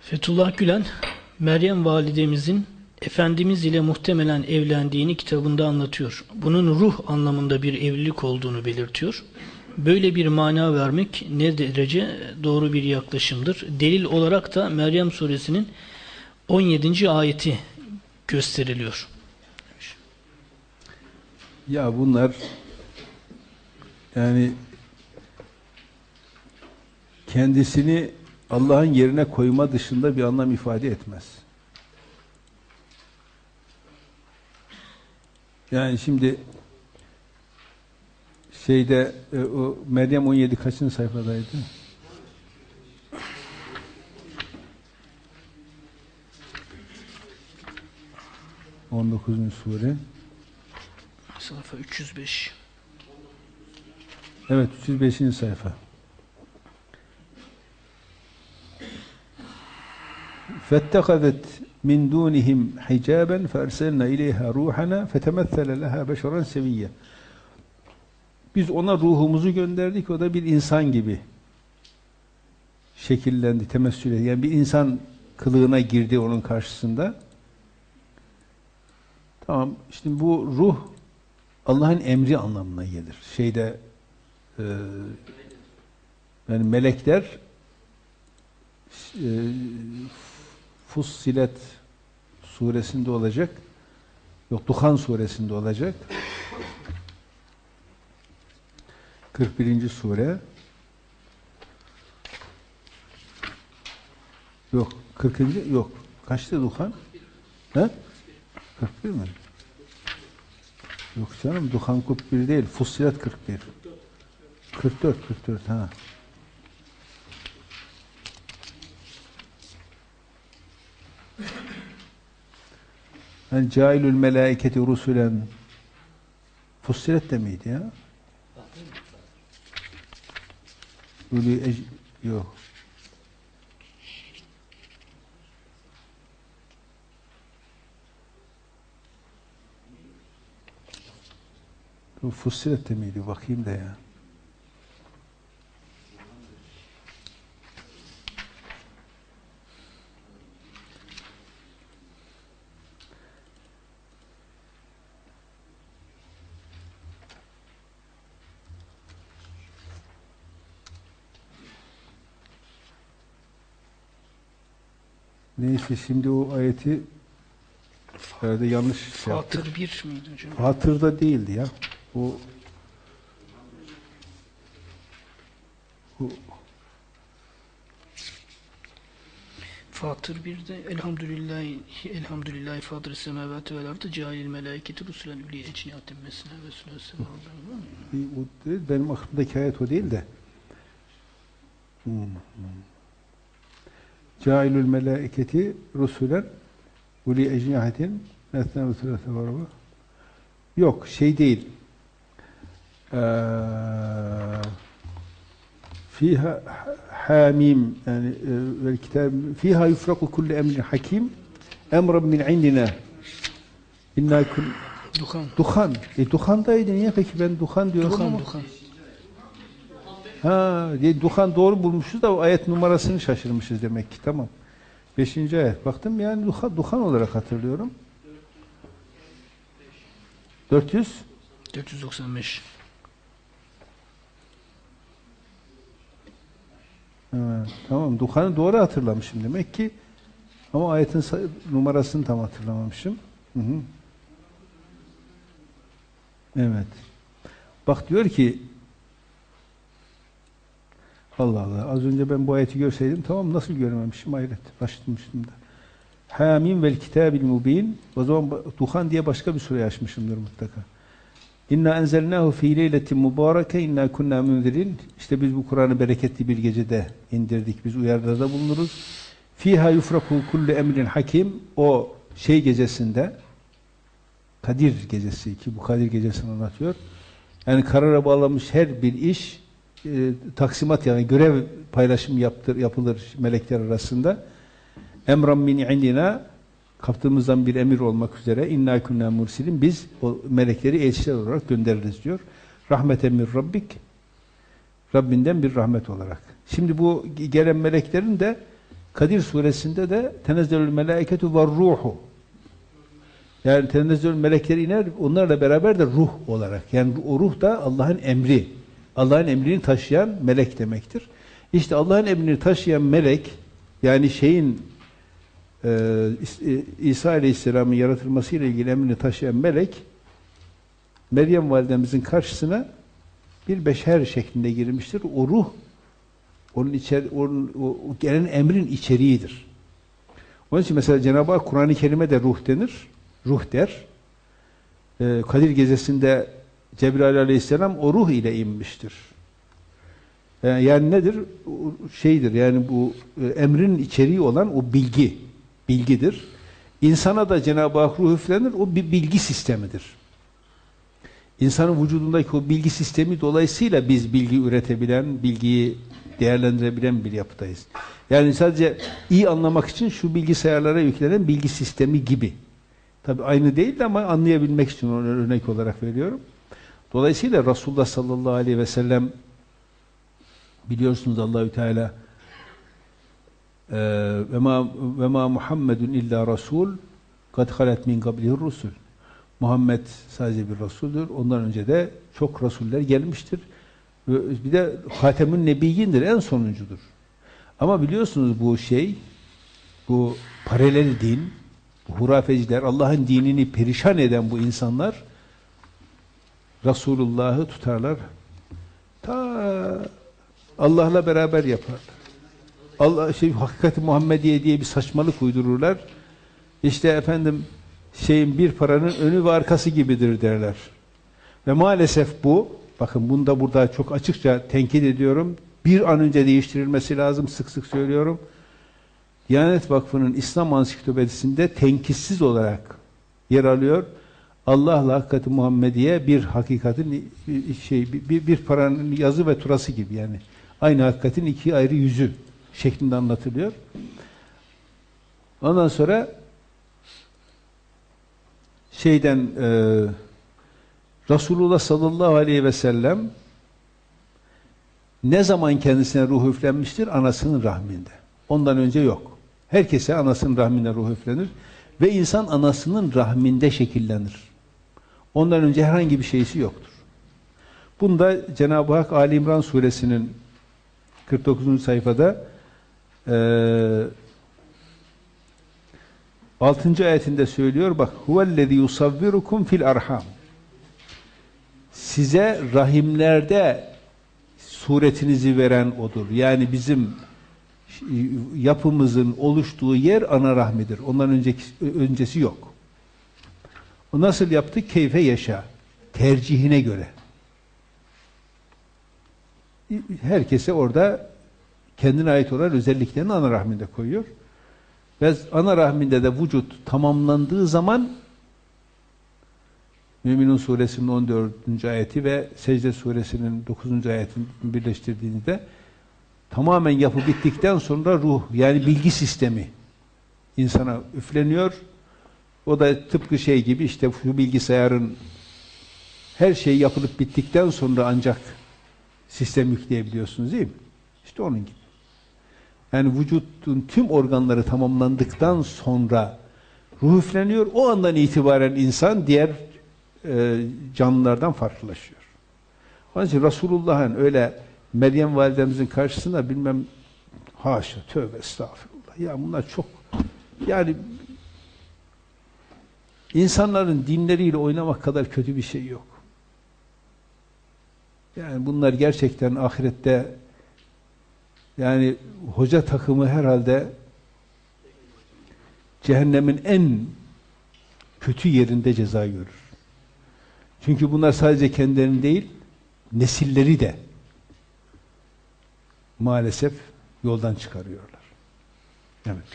Fethullah Gülen, Meryem validemizin Efendimiz ile muhtemelen evlendiğini kitabında anlatıyor. Bunun ruh anlamında bir evlilik olduğunu belirtiyor. Böyle bir mana vermek ne derece doğru bir yaklaşımdır. Delil olarak da Meryem suresinin 17. ayeti gösteriliyor. Ya bunlar yani kendisini Allah'ın yerine koyma dışında bir anlam ifade etmez. Yani şimdi şeyde e, o Meryem 17 kaçıncı sayfadaydı? On dokuzuncu sure. Sayfa 305. Evet 305. sayfa. فاتخذت من دونهم حجابا فأرسلنا إليها روحنا فتمثل لها بشرا سويا Biz ona ruhumuzu gönderdik, o da bir insan gibi şekillendi, temessül etti. Yani bir insan kılığına girdi onun karşısında. Tamam, işte bu ruh Allah'ın emri anlamına gelir. Şeyde e, yani melekler e, Fussilet suresinde olacak. Yok Duhan suresinde olacak. 41. sure. Yok 40. yok. Kaçtı Duhan? He? 41 mi? Yok canım Duhan 41 değil. Fussilet 41. 44 44 ha. Yani cailül melaiketi rusulen Fussilet de miydi ya? Ulu yok. Fussilet de miydi? Bakayım da ya. Neyse şimdi o ayeti herhalde yanlış şey yaptık. Fatır 1 miydi hocam? Hatırda değildi ya. O bu Fatır 1'de elhamdülillahi elhamdülillahi fadır semavati vel ardı cahil melaiketi rusulen üli ecniyatin mesne ve o değil, benim aklımdaki ayet o değil de. Hmm. Cailül melaiketi rusulen uli ecnihatin mesne ve sülese var mı? Yok şey değil. Ee, fiha hamim yani e, vel kitab fiha yufraku kullu emrin hakim emran min indina inna kun Duhan. Duhan. E Duhan'daydı. Niye peki ben Duhan diyorum Duhan, ama. Duhan. Ha, diye Duhan doğru bulmuşuz da o ayet numarasını şaşırmışız demek ki. Tamam. Beşinci ayet. Baktım yani Duhan, Duhan olarak hatırlıyorum. 400 495. Evet, tamam. Duhan'ı doğru hatırlamışım demek ki. Ama ayetin numarasını tam hatırlamamışım. Hı hı. Evet. Bak diyor ki Allah Allah. Az önce ben bu ayeti görseydim tamam nasıl görememişim hayret. Başlamıştım da. Hamim vel kitabil mubin. O zaman Duhan diye başka bir sure açmışımdır mutlaka. İnna enzelnahu fi leyletin mübareke inna kunna munzirin. İşte biz bu Kur'an'ı bereketli bir gecede indirdik. Biz uyarılarda bulunuruz. Fiha yufraku kullu emrin hakim. O şey gecesinde Kadir gecesi ki bu Kadir gecesini anlatıyor. Yani karara bağlanmış her bir iş e, taksimat yani görev paylaşımı yaptır, yapılır melekler arasında. Emran min indina kaptığımızdan bir emir olmak üzere inna kunna mursilin biz o melekleri elçiler olarak göndeririz diyor. Rahmeten min rabbik Rabbinden bir rahmet olarak. Şimdi bu gelen meleklerin de Kadir suresinde de tenezzelül melaiketu ve ruhu. Yani tenezzül melekleri iner, onlarla beraber de ruh olarak. Yani o ruh da Allah'ın emri. Allah'ın emrini taşıyan melek demektir. İşte Allah'ın emrini taşıyan melek, yani şeyin e, e, İsa Aleyhisselam'ın yaratılmasıyla ilgili emrini taşıyan melek, Meryem validemizin karşısına bir beşer şeklinde girmiştir. O ruh, onun içer, onun, o, gelen emrin içeriğidir. Onun için mesela Cenab-ı Hak Kur'an-ı Kerim'e de ruh denir. Ruh der. Ee, Kadir Gecesi'nde Cebrail Aleyhisselam o ruh ile inmiştir. Ee, yani nedir? Şeydir yani bu e, emrin içeriği olan o bilgi. Bilgidir. İnsana da Cenab-ı Hak ruh üflenir. O bir bilgi sistemidir. İnsanın vücudundaki o bilgi sistemi dolayısıyla biz bilgi üretebilen, bilgiyi değerlendirebilen bir yapıdayız. Yani sadece iyi anlamak için şu bilgisayarlara yüklenen bilgi sistemi gibi. Tabi aynı değil ama anlayabilmek için onu örnek olarak veriyorum. Dolayısıyla Resulullah sallallahu aleyhi ve sellem biliyorsunuz Allahü Teala ve ma ve ma Muhammedun illa rasul kad halet min qablihi rusul. Muhammed sadece bir Resuldür. Ondan önce de çok Resuller gelmiştir. Bir de Hatemün Nebiyyindir. En sonuncudur. Ama biliyorsunuz bu şey, bu paralel din, bu hurafeciler, Allah'ın dinini perişan eden bu insanlar Resulullah'ı tutarlar. Ta Allah'la beraber yaparlar. Allah şey hakikati Muhammediye diye bir saçmalık uydururlar. İşte efendim şeyin bir paranın önü ve arkası gibidir derler. Ve maalesef bu, bakın bunu da burada çok açıkça tenkit ediyorum. Bir an önce değiştirilmesi lazım, sık sık söylüyorum. Diyanet Vakfı'nın İslam Ansiklopedisinde tenkitsiz olarak yer alıyor. Allah'la hakikati Muhammediye bir hakikatin şey bir, bir paranın yazı ve turası gibi yani. Aynı hakikatin iki ayrı yüzü şeklinde anlatılıyor. Ondan sonra şeyden e, Resulullah sallallahu aleyhi ve sellem ne zaman kendisine ruh üflenmiştir? Anasının rahminde. Ondan önce yok. Herkese anasının rahminde ruh üflenir. Ve insan anasının rahminde şekillenir. Ondan önce herhangi bir şeysi yoktur. Bunda Cenab-ı Hak Ali İmran suresinin 49. sayfada eee 6. ayetinde söylüyor bak huvellezî yusavvirukum fil arham size rahimlerde suretinizi veren odur. Yani bizim yapımızın oluştuğu yer ana rahmidir. Ondan önceki öncesi yok. O nasıl yaptı? Keyfe yaşa. Tercihine göre. Herkese orada kendine ait olan özelliklerini ana rahminde koyuyor. Ve ana rahminde de vücut tamamlandığı zaman Müminun suresinin 14. ayeti ve Secde suresinin 9. ayetini birleştirdiğinizde tamamen yapı bittikten sonra ruh yani bilgi sistemi insana üfleniyor. O da tıpkı şey gibi işte şu bilgisayarın her şey yapılıp bittikten sonra ancak sistem yükleyebiliyorsunuz değil mi? İşte onun gibi. Yani vücudun tüm organları tamamlandıktan sonra ruh üfleniyor. O andan itibaren insan diğer e, canlılardan farklılaşıyor. Onun için Resulullah'ın öyle Meryem validemizin karşısında bilmem haşa tövbe estağfurullah. Ya bunlar çok yani insanların dinleriyle oynamak kadar kötü bir şey yok. Yani bunlar gerçekten ahirette yani hoca takımı herhalde cehennemin en kötü yerinde ceza görür. Çünkü bunlar sadece kendilerini değil, nesilleri de maalesef yoldan çıkarıyorlar. Evet.